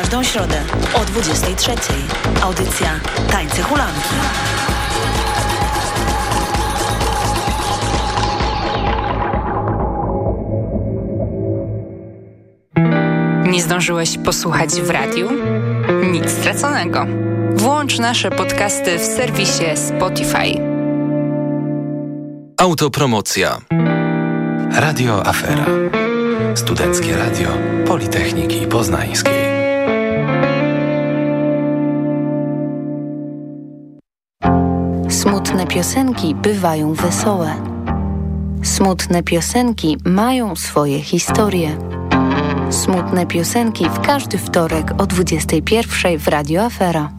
każdą środę o 23. Audycja Tańce Hulanki. Nie zdążyłeś posłuchać w radiu? Nic straconego. Włącz nasze podcasty w serwisie Spotify. Autopromocja. Radio Afera. Studenckie Radio Politechniki Poznańskiej. Piosenki bywają wesołe. Smutne piosenki mają swoje historie. Smutne piosenki w każdy wtorek o 21 w Radio Afera.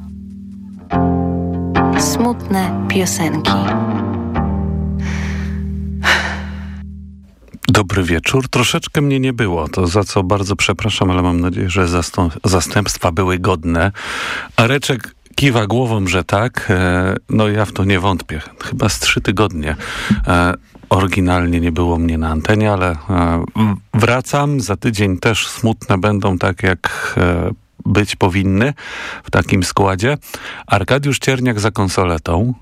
Smutne piosenki. Dobry wieczór. Troszeczkę mnie nie było, to za co bardzo przepraszam, ale mam nadzieję, że zastępstwa były godne. Areczek kiwa głową, że tak. E, no ja w to nie wątpię. Chyba z trzy tygodnie e, oryginalnie nie było mnie na antenie, ale e, wracam. Za tydzień też smutne będą tak jak być powinny w takim składzie. Arkadiusz Cierniak za konsoletą.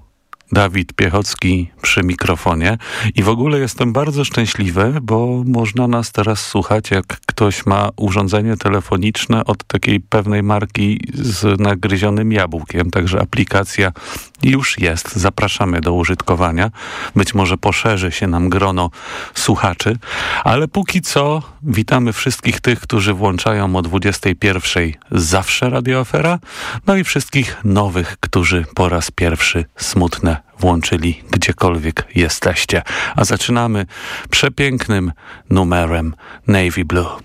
Dawid Piechocki przy mikrofonie i w ogóle jestem bardzo szczęśliwy, bo można nas teraz słuchać, jak ktoś ma urządzenie telefoniczne od takiej pewnej marki z nagryzionym jabłkiem, także aplikacja już jest. Zapraszamy do użytkowania. Być może poszerzy się nam grono słuchaczy, ale póki co witamy wszystkich tych, którzy włączają o 21 zawsze Radio Afera, no i wszystkich nowych, którzy po raz pierwszy smutne włączyli gdziekolwiek jesteście. A zaczynamy przepięknym numerem Navy Blue.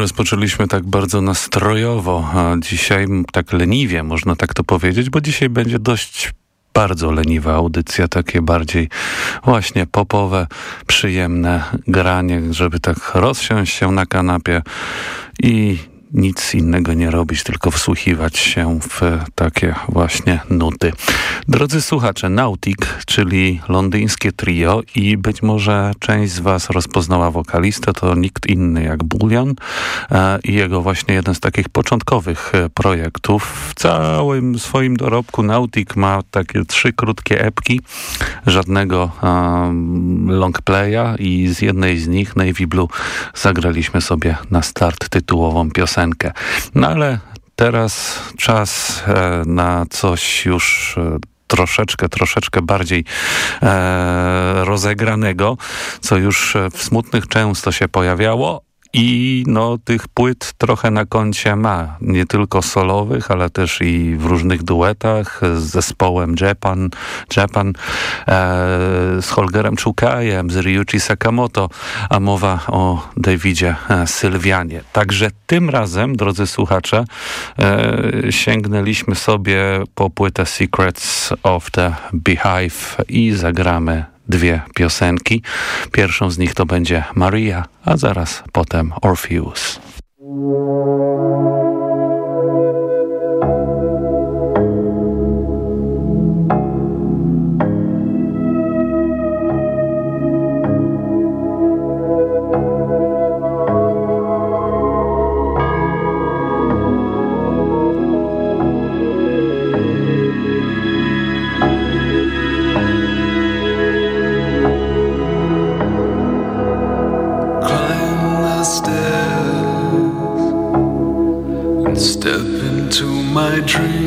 Rozpoczęliśmy tak bardzo nastrojowo, a dzisiaj tak leniwie, można tak to powiedzieć, bo dzisiaj będzie dość bardzo leniwa audycja, takie bardziej właśnie popowe, przyjemne granie, żeby tak rozsiąść się na kanapie i nic innego nie robić, tylko wsłuchiwać się w takie właśnie nuty. Drodzy słuchacze, Nautic, czyli londyńskie trio i być może część z was rozpoznała wokalistę, to nikt inny jak Bullion e, i jego właśnie jeden z takich początkowych e, projektów. W całym swoim dorobku Nautic ma takie trzy krótkie epki, żadnego um, longplaya i z jednej z nich, Navy Blue, zagraliśmy sobie na start tytułową piosenkę piosenkę. No ale teraz czas e, na coś już e, troszeczkę, troszeczkę bardziej e, rozegranego, co już w smutnych często się pojawiało, i no, tych płyt trochę na koncie ma. Nie tylko solowych, ale też i w różnych duetach z zespołem Japan, Japan e, z Holgerem Chukajem, z Ryuichi Sakamoto, a mowa o Davidzie e, Sylwianie. Także tym razem, drodzy słuchacze, e, sięgnęliśmy sobie po płytę Secrets of the Beehive i zagramy dwie piosenki. Pierwszą z nich to będzie Maria, a zaraz potem Orpheus. tree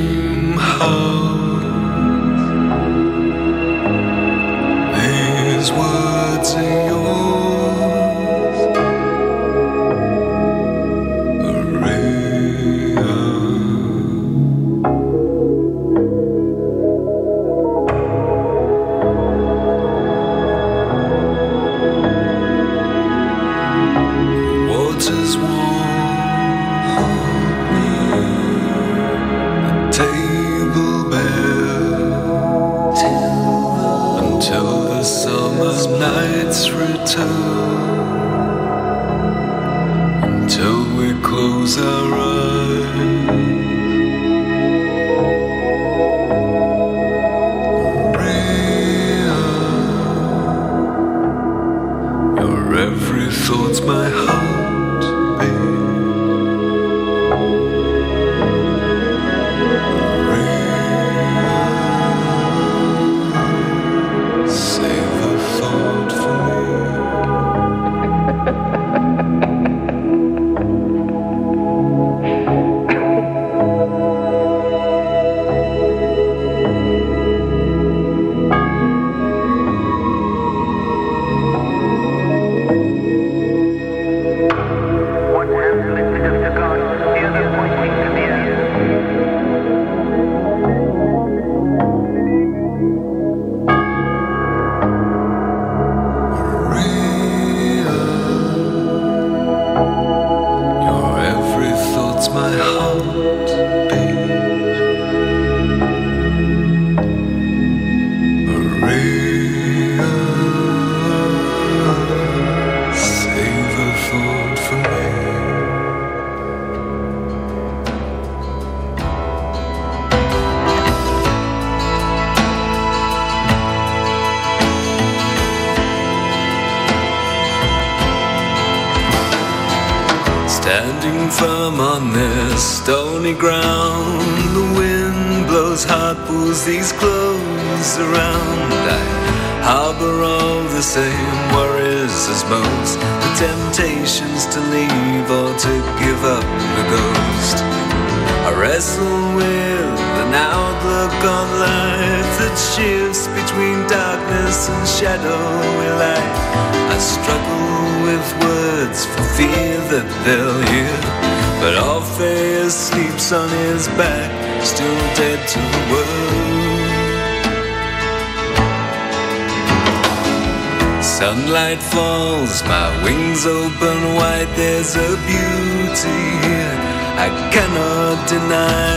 sunlight falls, my wings open wide, there's a beauty here I cannot deny.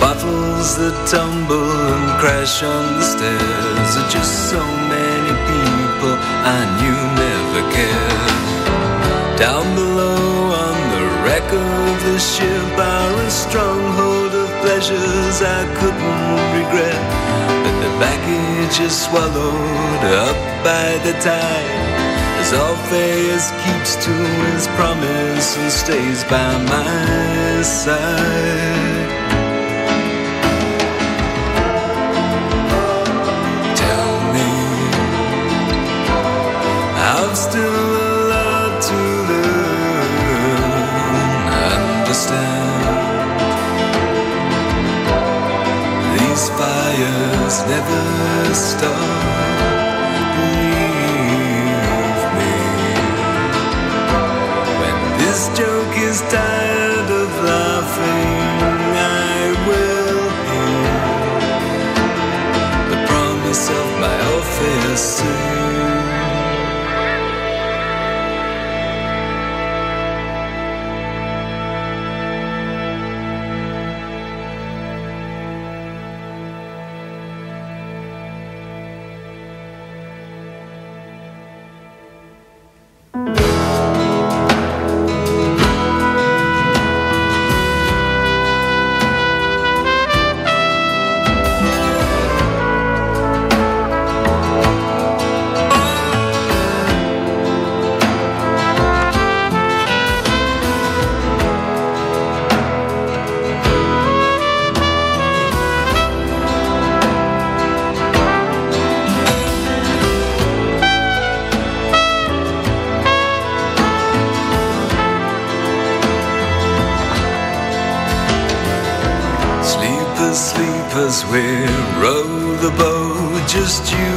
Bottles that tumble and crash on the stairs are just so many people I knew never cared. Down below on the wreck of the ship are a stronghold of pleasures I couldn't regret. Is swallowed up by the tide. As Orpheus keeps to his promise and stays by my side. the stars. Sleepers, sleepers, we row the boat. Just you,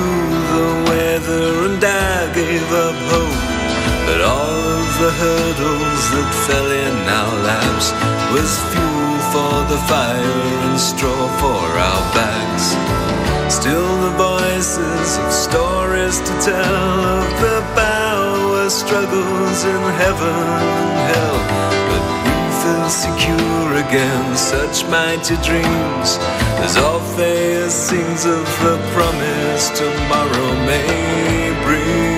the weather, and I gave up hope. But all of the hurdles that fell in our laps was fuel for the fire and straw for our backs. Still the voices of stories to tell of the power struggles in heaven and hell. But feel secure against such mighty dreams as Orpheus sings of the promise tomorrow may bring.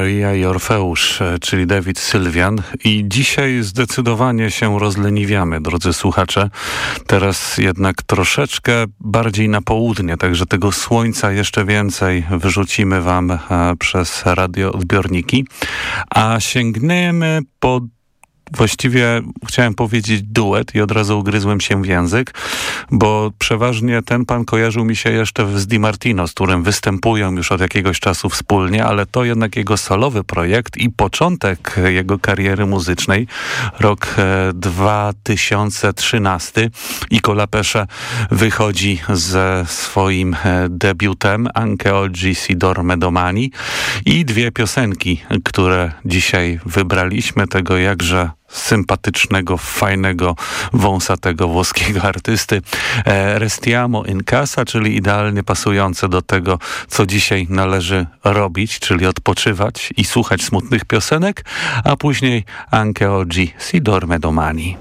Maria i Orfeusz, e, czyli David Sylwian. I dzisiaj zdecydowanie się rozleniwiamy, drodzy słuchacze. Teraz jednak troszeczkę bardziej na południe, także tego słońca jeszcze więcej wyrzucimy wam e, przez radioodbiorniki. A sięgniemy po właściwie chciałem powiedzieć duet i od razu ugryzłem się w język, bo przeważnie ten pan kojarzył mi się jeszcze z Di Martino, z którym występują już od jakiegoś czasu wspólnie, ale to jednak jego solowy projekt i początek jego kariery muzycznej, rok e, 2013 i Kolapesze wychodzi ze swoim e, debiutem Anche oggi si dorme domani i dwie piosenki, które dzisiaj wybraliśmy, tego jakże sympatycznego, fajnego, wąsatego włoskiego artysty e, Restiamo in casa, czyli idealnie pasujące do tego, co dzisiaj należy robić, czyli odpoczywać i słuchać smutnych piosenek, a później Anche oggi si dorme domani.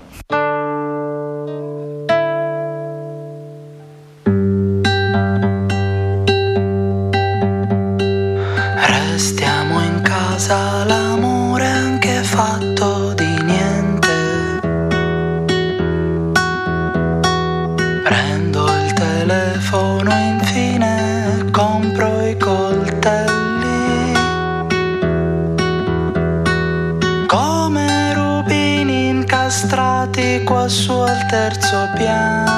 sposa su al terzo piano.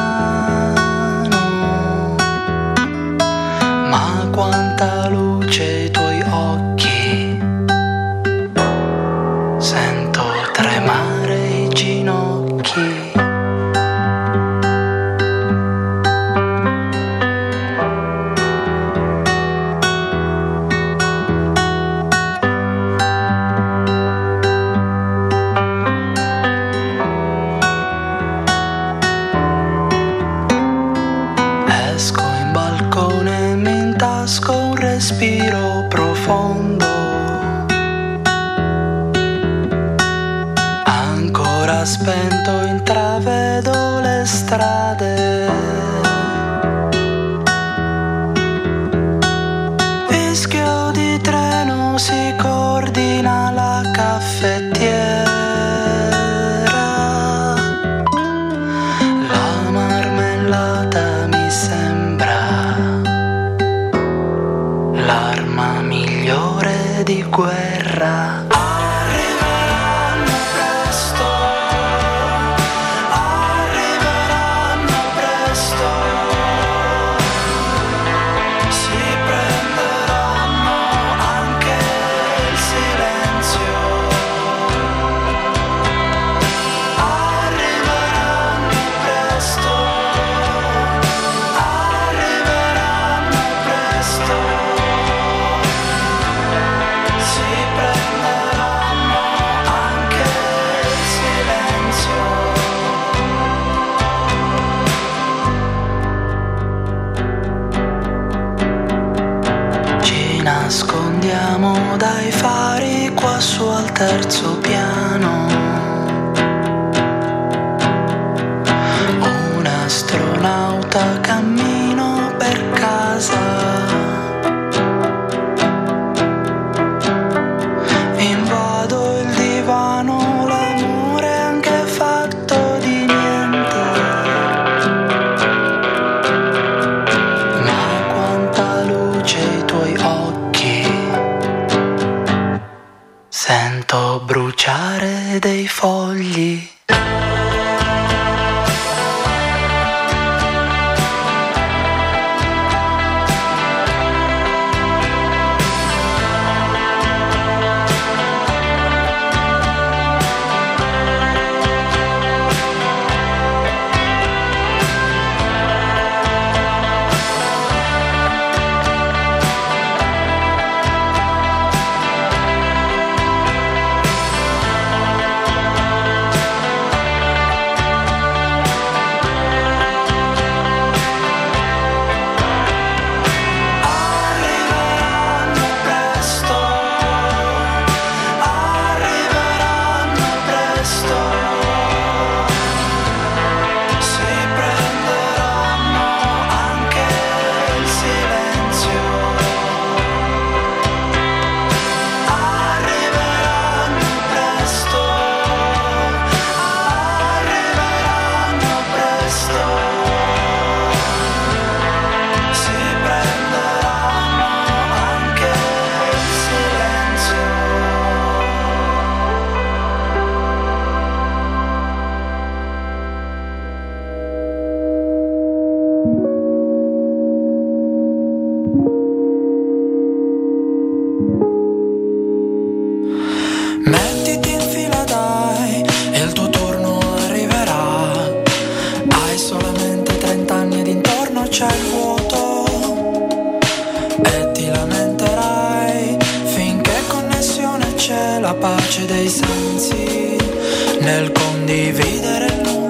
la pace dei sensi nel condividere il mondo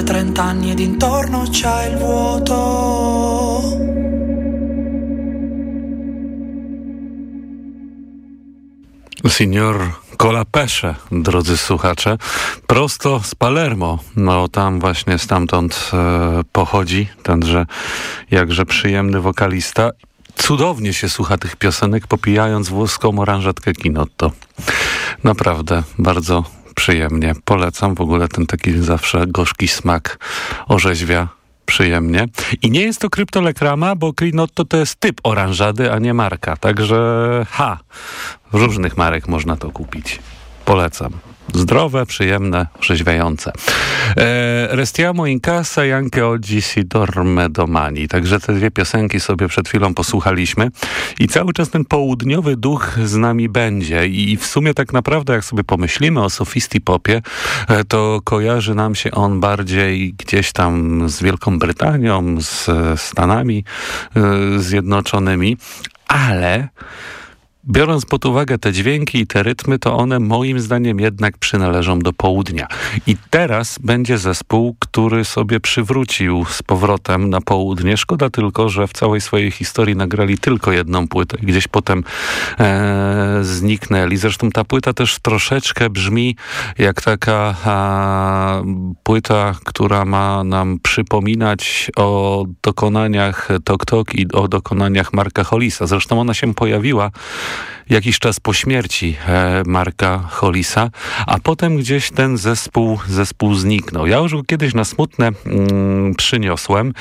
solamente 30 anni ed intorno c'è il vuoto Signor Kolapesze, drodzy słuchacze, prosto z Palermo. No tam właśnie stamtąd e, pochodzi tenże jakże przyjemny wokalista. Cudownie się słucha tych piosenek, popijając włoską oranżatkę Kinotto. Naprawdę, bardzo przyjemnie. Polecam w ogóle ten taki zawsze gorzki smak orzeźwia przyjemnie. I nie jest to kryptolekrama, bo Crinotto to jest typ oranżady, a nie marka. Także ha, różnych marek można to kupić. Polecam. Zdrowe, przyjemne, orzeźwiające. E, Restiamo in casa e anche oggi si dorme domani. Także te dwie piosenki sobie przed chwilą posłuchaliśmy i cały czas ten południowy duch z nami będzie i w sumie tak naprawdę jak sobie pomyślimy o Sofisti Popie, e, to kojarzy nam się on bardziej gdzieś tam z Wielką Brytanią, z Stanami e, Zjednoczonymi, ale Biorąc pod uwagę te dźwięki i te rytmy, to one moim zdaniem jednak przynależą do południa. I teraz będzie zespół, który sobie przywrócił z powrotem na południe. Szkoda tylko, że w całej swojej historii nagrali tylko jedną płytę gdzieś potem e, zniknęli. Zresztą ta płyta też troszeczkę brzmi jak taka a, płyta, która ma nam przypominać o dokonaniach Tok Tok i o dokonaniach Marka Hollisa. Zresztą ona się pojawiła jakiś czas po śmierci e, Marka Hollisa, a potem gdzieś ten zespół, zespół zniknął. Ja już go kiedyś na smutne mm, przyniosłem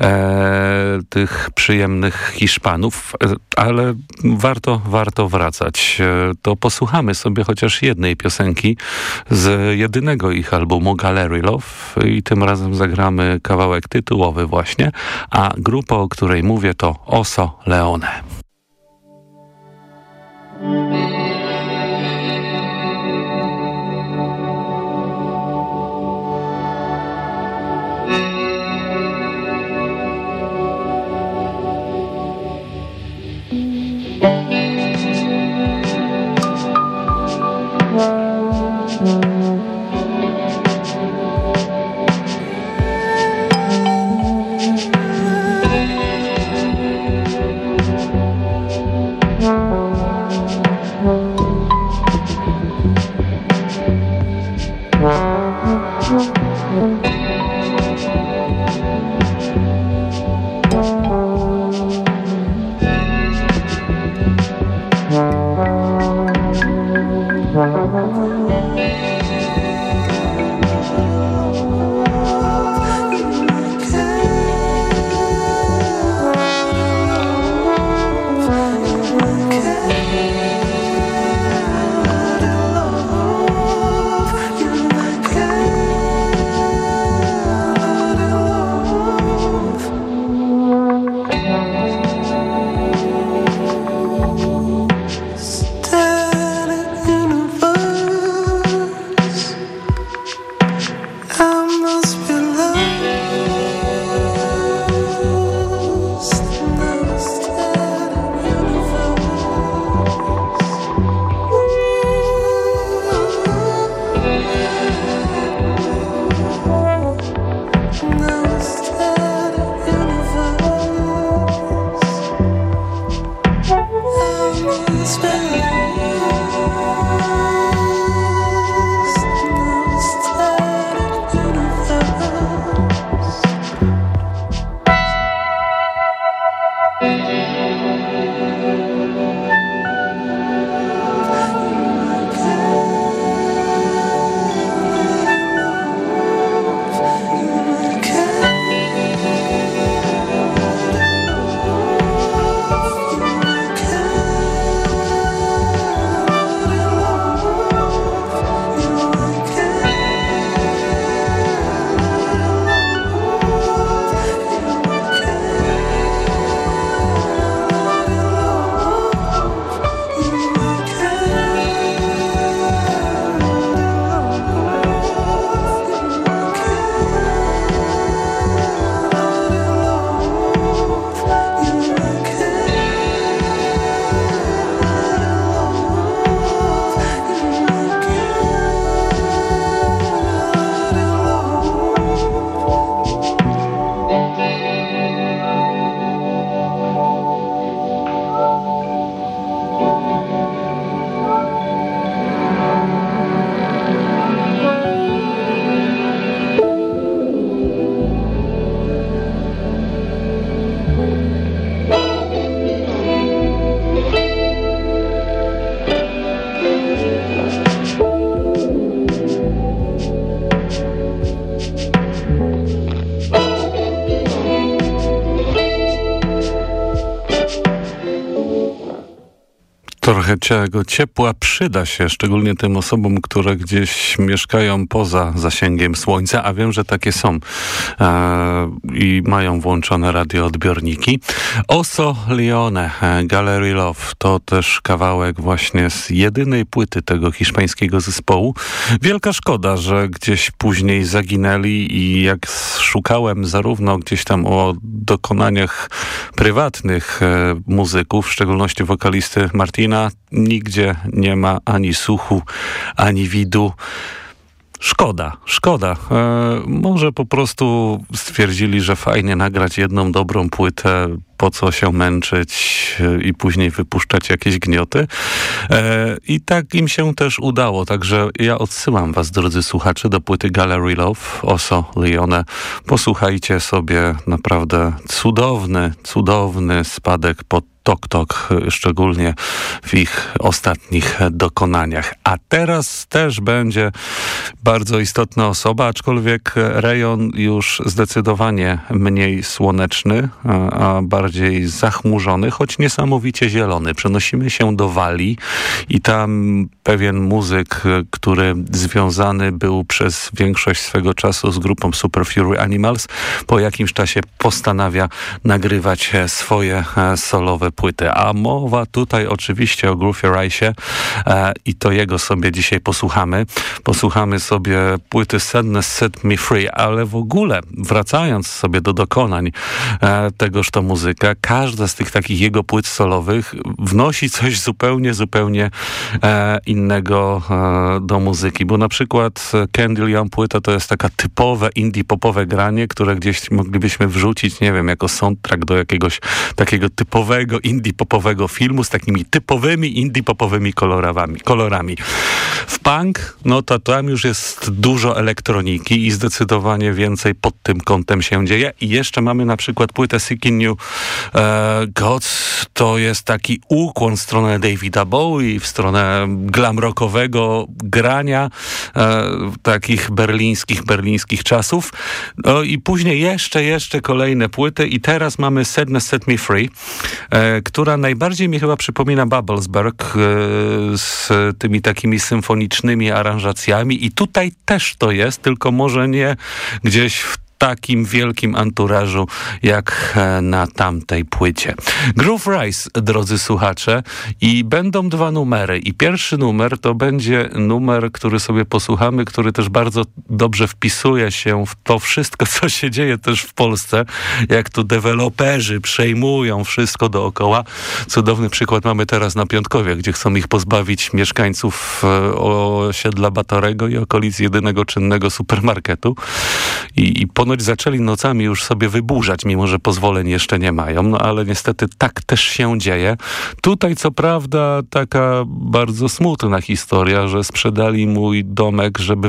e, tych przyjemnych Hiszpanów, e, ale warto, warto wracać. E, to posłuchamy sobie chociaż jednej piosenki z jedynego ich albumu Gallery Love i tym razem zagramy kawałek tytułowy właśnie, a grupa, o której mówię to Oso Leone. Mm-hmm. Trochę ciepła przyda się, szczególnie tym osobom, które gdzieś mieszkają poza zasięgiem słońca, a wiem, że takie są e, i mają włączone radioodbiorniki. Oso Leone, e, Gallery Love, to też kawałek właśnie z jedynej płyty tego hiszpańskiego zespołu. Wielka szkoda, że gdzieś później zaginęli i jak szukałem zarówno gdzieś tam o dokonaniach prywatnych e, muzyków, w szczególności wokalisty Martina, nigdzie nie ma ani słuchu, ani widu. Szkoda, szkoda. E, może po prostu stwierdzili, że fajnie nagrać jedną dobrą płytę, po co się męczyć e, i później wypuszczać jakieś gnioty. E, I tak im się też udało. Także ja odsyłam was, drodzy słuchacze, do płyty Gallery Love, Oso Leone. Posłuchajcie sobie naprawdę cudowny, cudowny spadek pod Tok Tok, szczególnie w ich ostatnich dokonaniach. A teraz też będzie bardzo istotna osoba, aczkolwiek rejon już zdecydowanie mniej słoneczny, a bardziej zachmurzony, choć niesamowicie zielony. Przenosimy się do Walii i tam pewien muzyk, który związany był przez większość swego czasu z grupą Super Fury Animals, po jakimś czasie postanawia nagrywać swoje solowe płyty. A mowa tutaj oczywiście o Groovy Rice'ie e, i to jego sobie dzisiaj posłuchamy. Posłuchamy sobie płyty Sadness Set Me Free, ale w ogóle wracając sobie do dokonań e, tegoż to muzyka, każda z tych takich jego płyt solowych wnosi coś zupełnie, zupełnie e, innego e, do muzyki, bo na przykład Candy Leon płyta to jest taka typowe indie popowe granie, które gdzieś moglibyśmy wrzucić, nie wiem, jako soundtrack do jakiegoś takiego typowego indie popowego filmu z takimi typowymi indie popowymi kolorami. kolorami. W punk, no to tam już jest dużo elektroniki i zdecydowanie więcej pod tym kątem się dzieje. I jeszcze mamy na przykład płytę Seeking New e, Gods. To jest taki ukłon w stronę Davida Bowie, w stronę glam rockowego grania e, takich berlińskich, berlińskich czasów. No i później jeszcze, jeszcze kolejne płyty i teraz mamy Sadness Set Me Free, e, która najbardziej mi chyba przypomina Babelsberg e, z tymi takimi symfonicznymi aranżacjami. I tutaj też to jest, tylko może nie gdzieś w takim wielkim anturażu jak e, na tamtej płycie. Groove Rise, drodzy słuchacze, i będą dwa numery. I pierwszy numer to będzie numer, który sobie posłuchamy, który też bardzo dobrze wpisuje się w to wszystko, co się dzieje też w Polsce, jak tu deweloperzy przejmują wszystko dookoła. Cudowny przykład mamy teraz na Piątkowie, gdzie chcą ich pozbawić mieszkańców e, osiedla Batorego i okolic jedynego czynnego supermarketu. I, I ponoć zaczęli nocami już sobie wyburzać, mimo że pozwoleń jeszcze nie mają. No ale niestety tak też się dzieje. Tutaj co prawda taka bardzo smutna historia, że sprzedali mój domek, żeby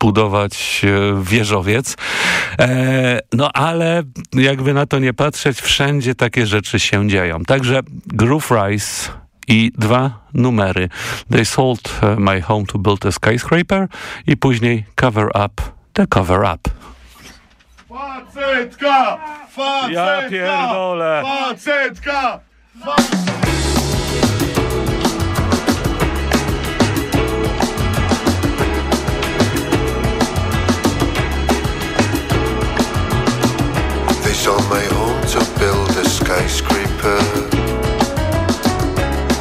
budować e, wieżowiec. E, no ale jakby na to nie patrzeć, wszędzie takie rzeczy się dzieją. Także Groove Rise i dwa numery. They sold uh, my home to build a skyscraper i później Cover Up the Cover Up. Facetka! Facetka! Ja pierdolę! Facetka! They sold my home to build a skyscraper.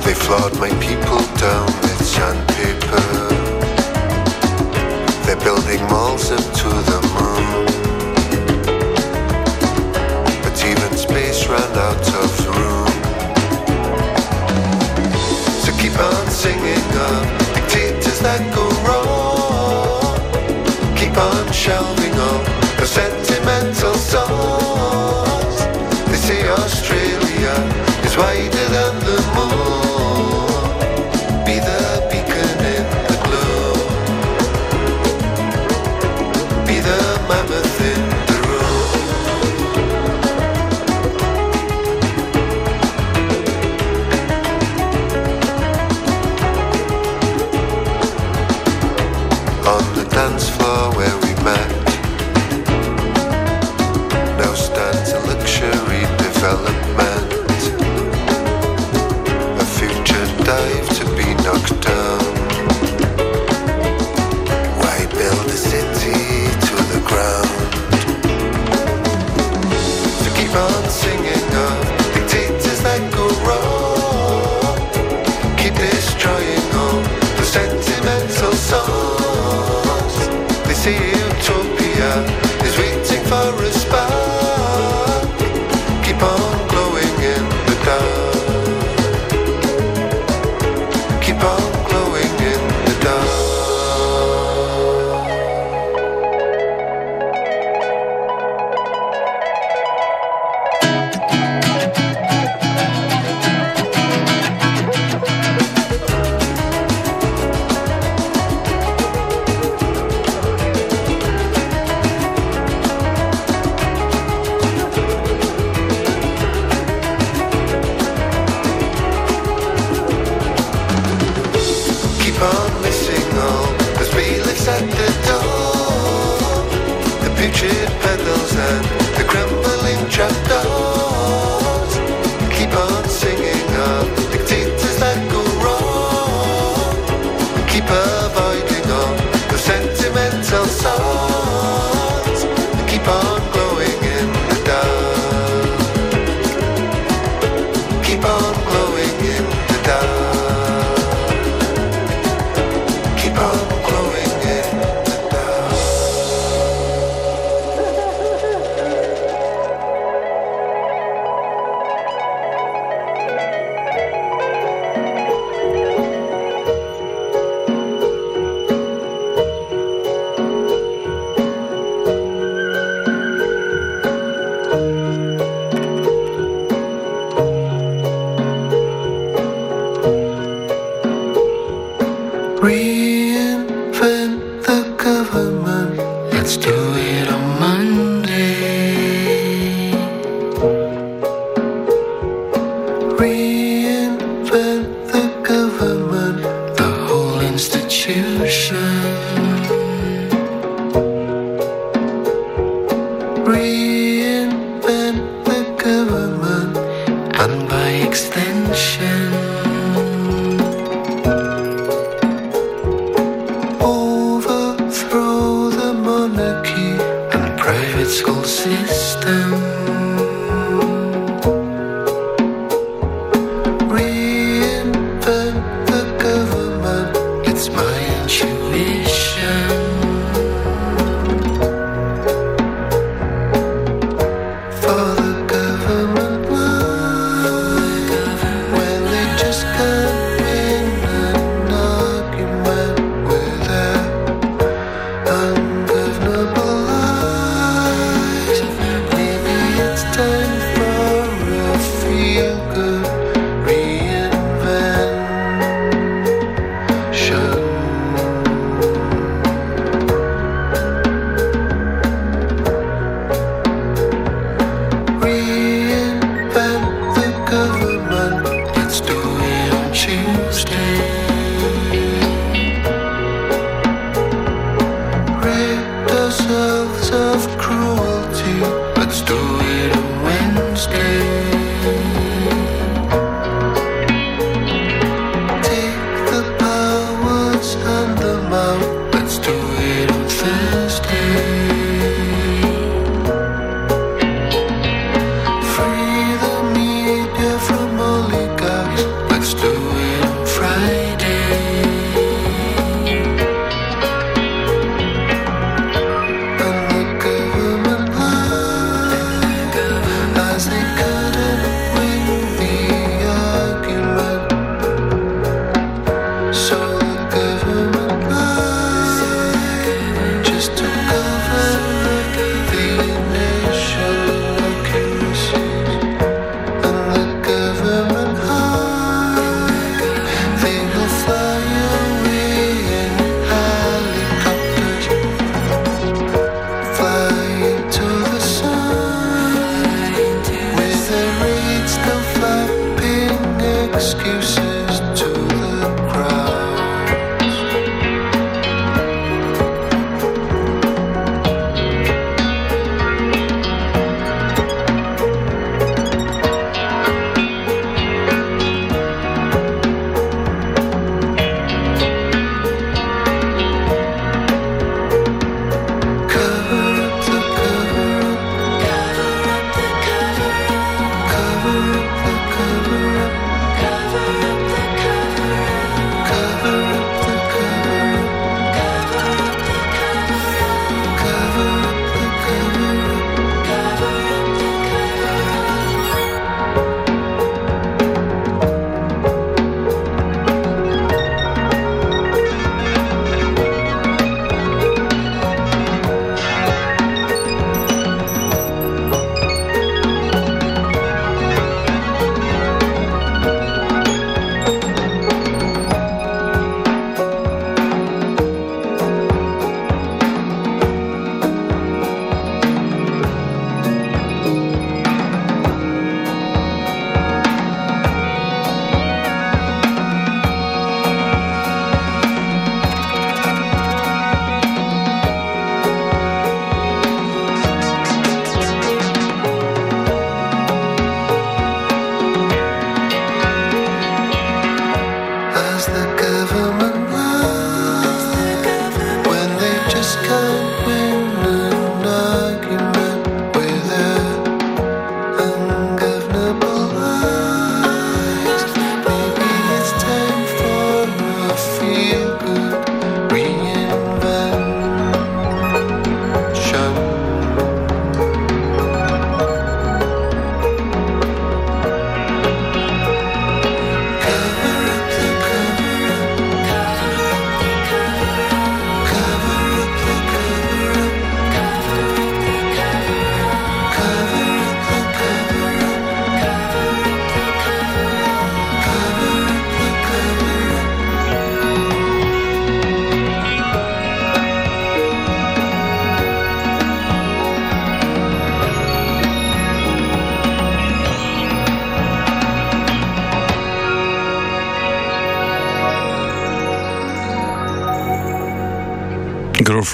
They flawed my people down with sandpaper. They're building malls up to the moon. Ran out of room. So keep on singing of dictators that go wrong. Keep on shelving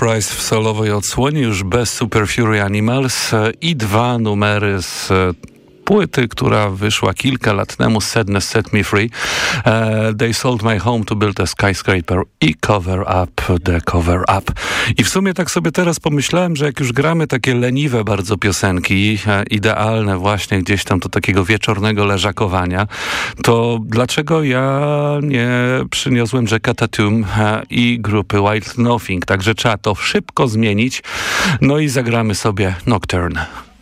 Rise w solowej odsłonie już bez Super Fury Animals e, i dwa numery z płyty, która wyszła kilka lat temu, Sadness Set Me Free. Uh, they sold my home to build a skyscraper i cover up the cover up. I w sumie tak sobie teraz pomyślałem, że jak już gramy takie leniwe bardzo piosenki, e, idealne właśnie gdzieś tam do takiego wieczornego leżakowania, to dlaczego ja nie przyniosłem Jacka Tatum e, i grupy White Nothing? Także trzeba to szybko zmienić. No i zagramy sobie Nocturne.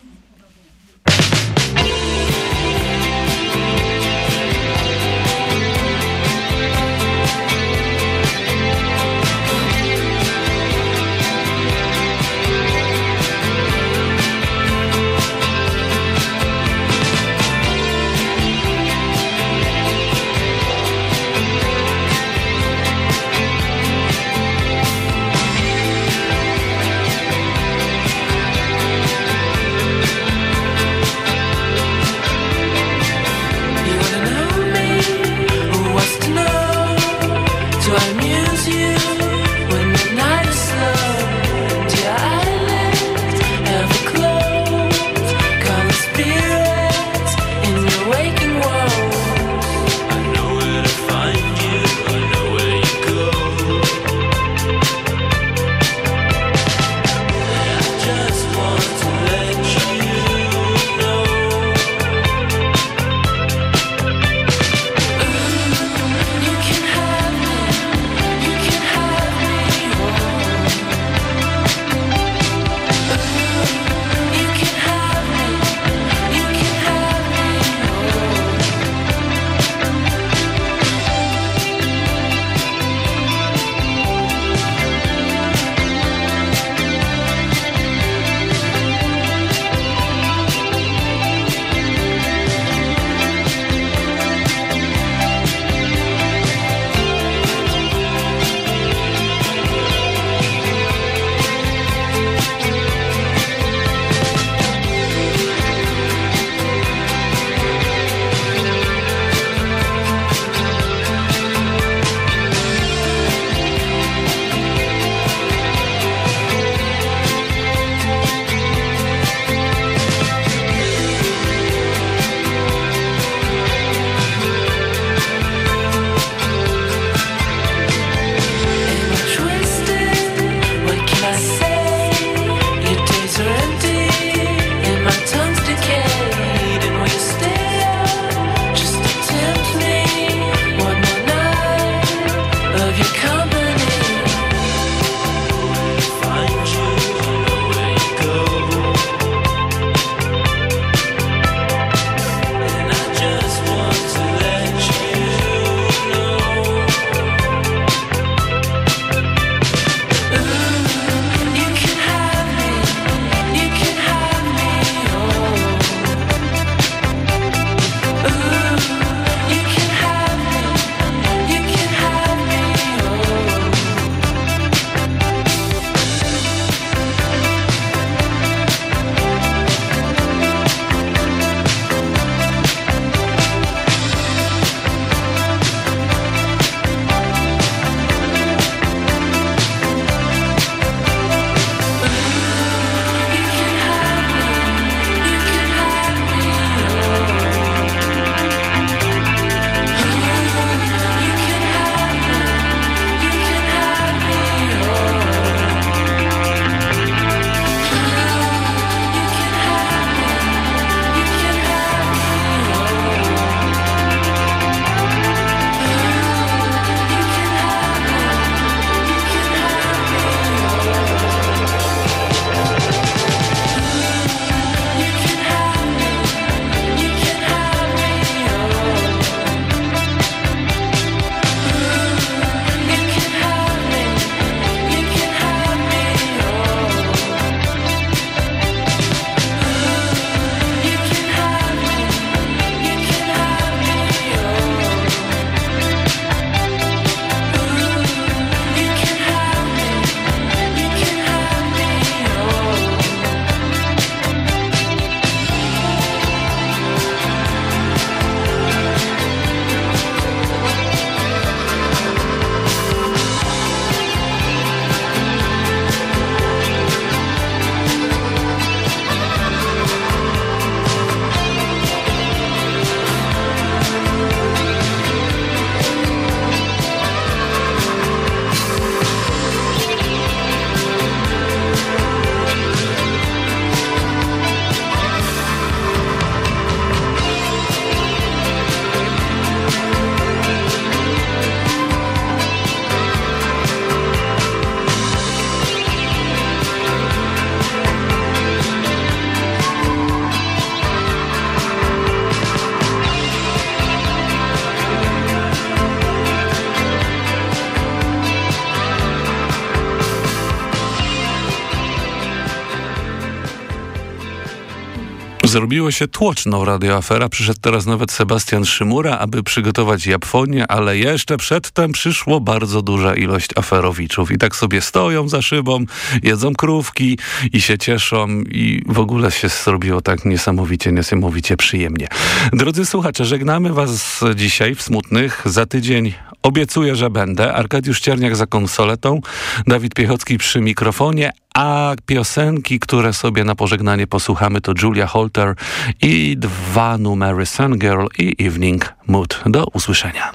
Zrobiło się tłoczną radioafera. Przyszedł teraz nawet Sebastian Szymura, aby przygotować Japonię, ale jeszcze przedtem przyszło bardzo duża ilość aferowiczów. I tak sobie stoją za szybą, jedzą krówki i się cieszą i w ogóle się zrobiło tak niesamowicie, niesamowicie przyjemnie. Drodzy słuchacze, żegnamy was dzisiaj w Smutnych. Za tydzień obiecuję, że będę. Arkadiusz Cierniak za konsoletą, Dawid Piechocki przy mikrofonie, a piosenki, które sobie na pożegnanie posłuchamy to Julia Holter i dwa numery Sun Girl i Evening Mood. Do usłyszenia.